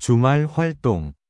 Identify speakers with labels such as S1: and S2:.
S1: 주말 활동.